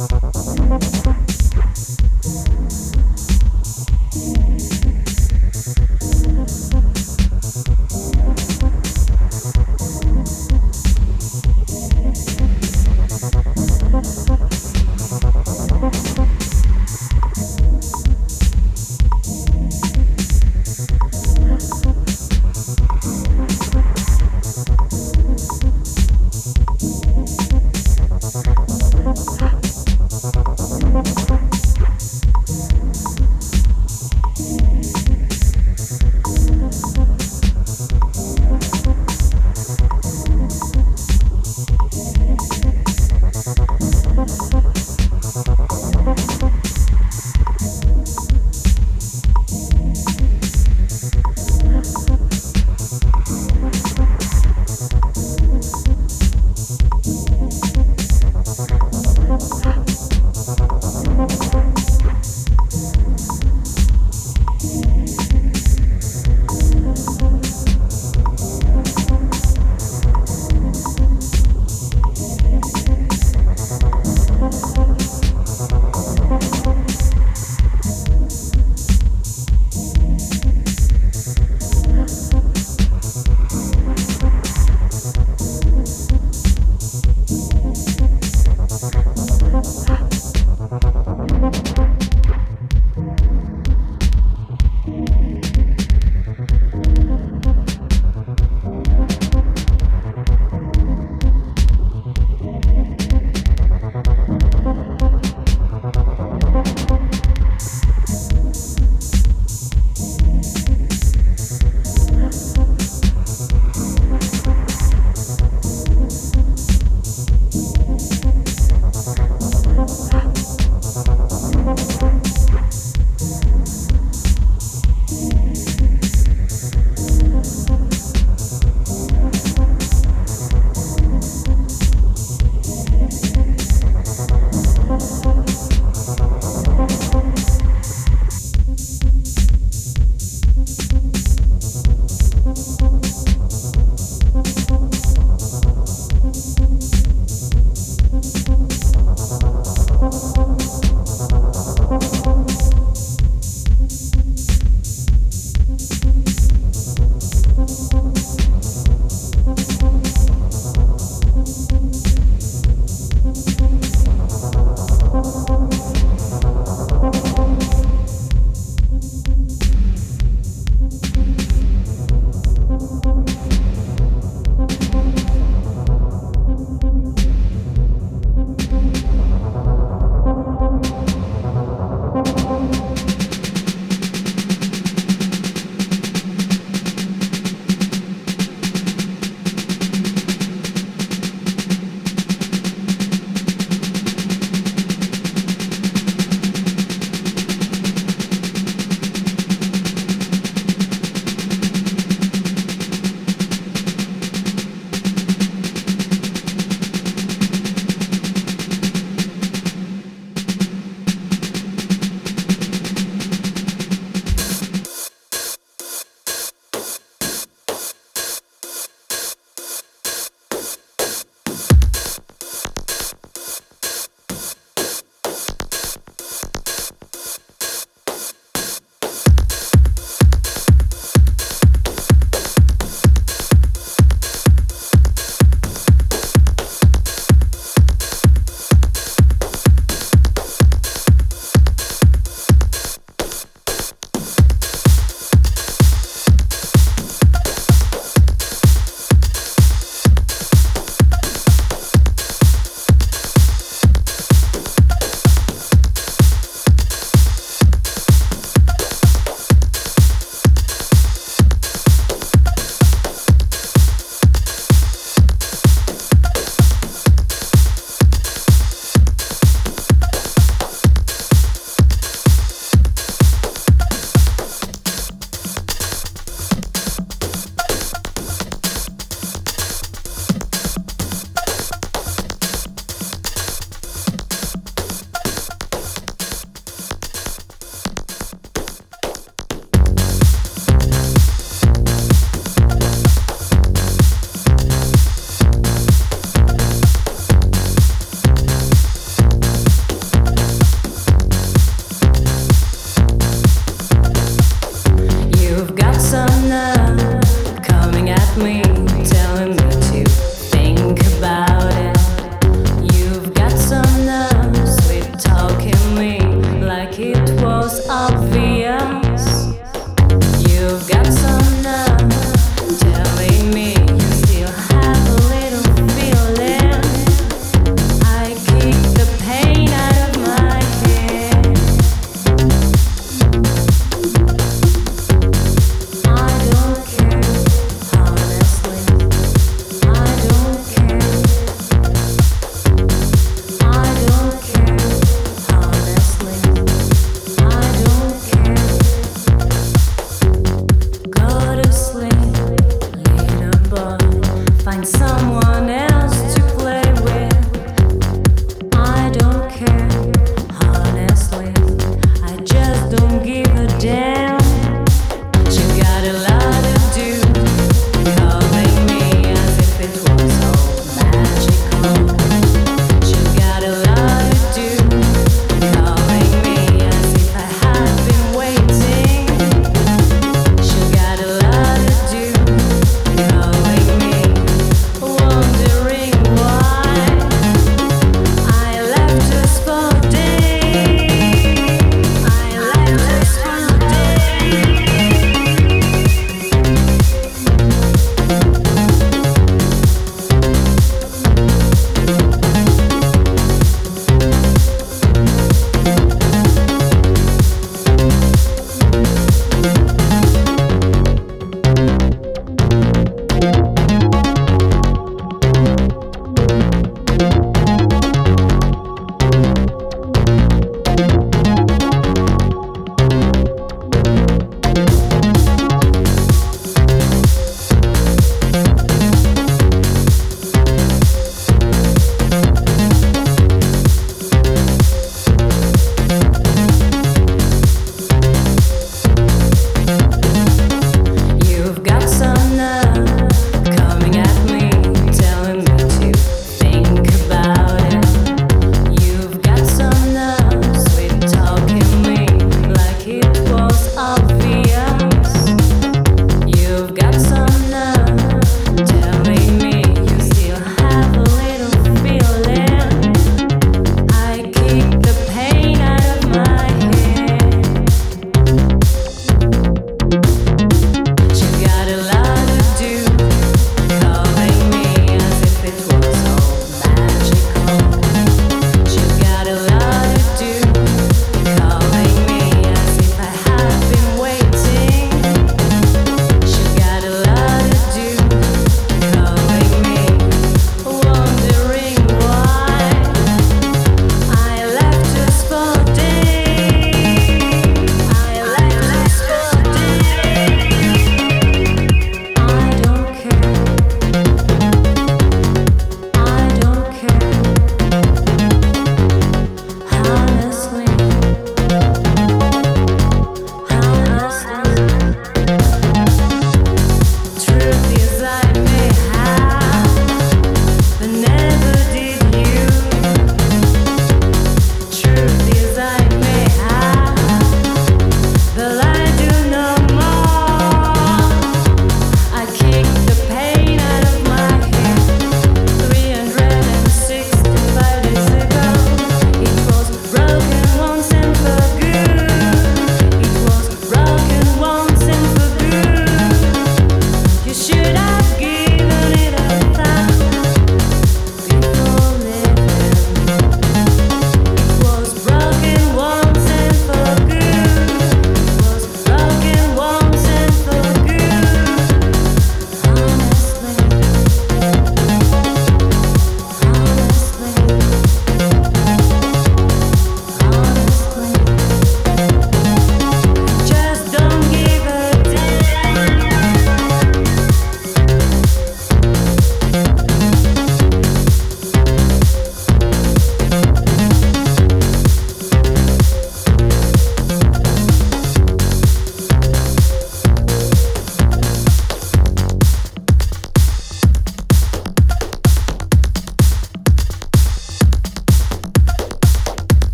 Yes.